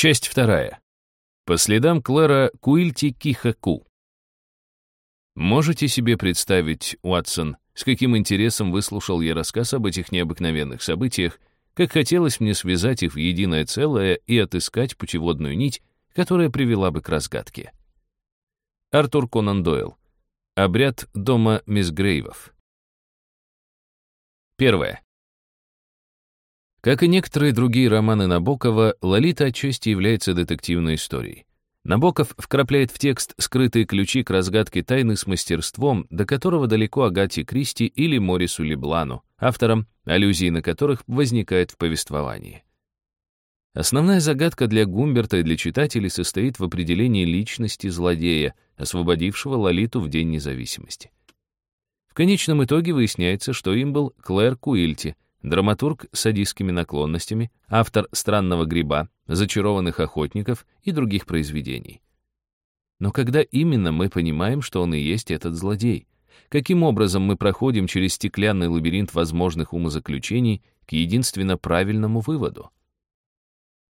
Часть вторая. По следам Клэра Куильти Кихаку. Можете себе представить, Уатсон, с каким интересом выслушал я рассказ об этих необыкновенных событиях, как хотелось мне связать их в единое целое и отыскать путеводную нить, которая привела бы к разгадке. Артур Конан Дойл. Обряд дома Мисгрейвов. Первое. Как и некоторые другие романы Набокова, «Лолита» отчасти является детективной историей. Набоков вкрапляет в текст скрытые ключи к разгадке тайны с мастерством, до которого далеко Агате Кристи или Морису Леблану, автором, аллюзии на которых возникает в повествовании. Основная загадка для Гумберта и для читателей состоит в определении личности злодея, освободившего Лолиту в День независимости. В конечном итоге выясняется, что им был Клэр Куильти — драматург с садистскими наклонностями, автор «Странного гриба», «Зачарованных охотников» и других произведений. Но когда именно мы понимаем, что он и есть этот злодей? Каким образом мы проходим через стеклянный лабиринт возможных умозаключений к единственно правильному выводу?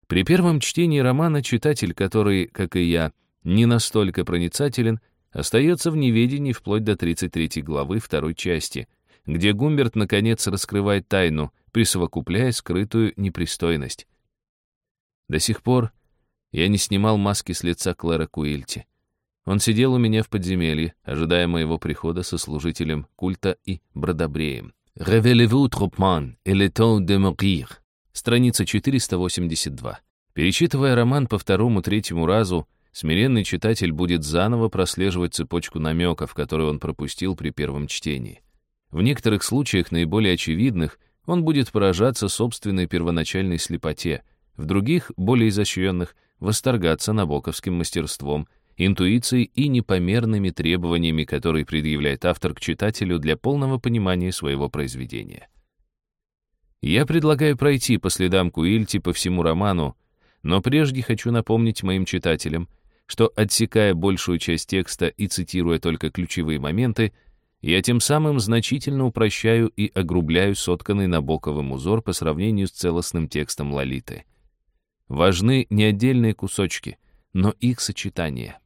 При первом чтении романа читатель, который, как и я, не настолько проницателен, остается в неведении вплоть до 33 главы второй части — где Гумберт наконец раскрывает тайну, присовокупляя скрытую непристойность. До сих пор я не снимал маски с лица Клэра Куильти. Он сидел у меня в подземелье, ожидая моего прихода со служителем культа и бродобреем. «Révélez-vous, Tropman, il est temps de mourir». Страница 482. Перечитывая роман по второму-третьему разу, смиренный читатель будет заново прослеживать цепочку намеков, которые он пропустил при первом чтении. В некоторых случаях, наиболее очевидных, он будет поражаться собственной первоначальной слепоте, в других, более изощренных, восторгаться набоковским мастерством, интуицией и непомерными требованиями, которые предъявляет автор к читателю для полного понимания своего произведения. Я предлагаю пройти по следам Куильти по всему роману, но прежде хочу напомнить моим читателям, что, отсекая большую часть текста и цитируя только ключевые моменты, я тем самым значительно упрощаю и огрубляю сотканный Набоковым узор по сравнению с целостным текстом Лолиты. Важны не отдельные кусочки, но их сочетание.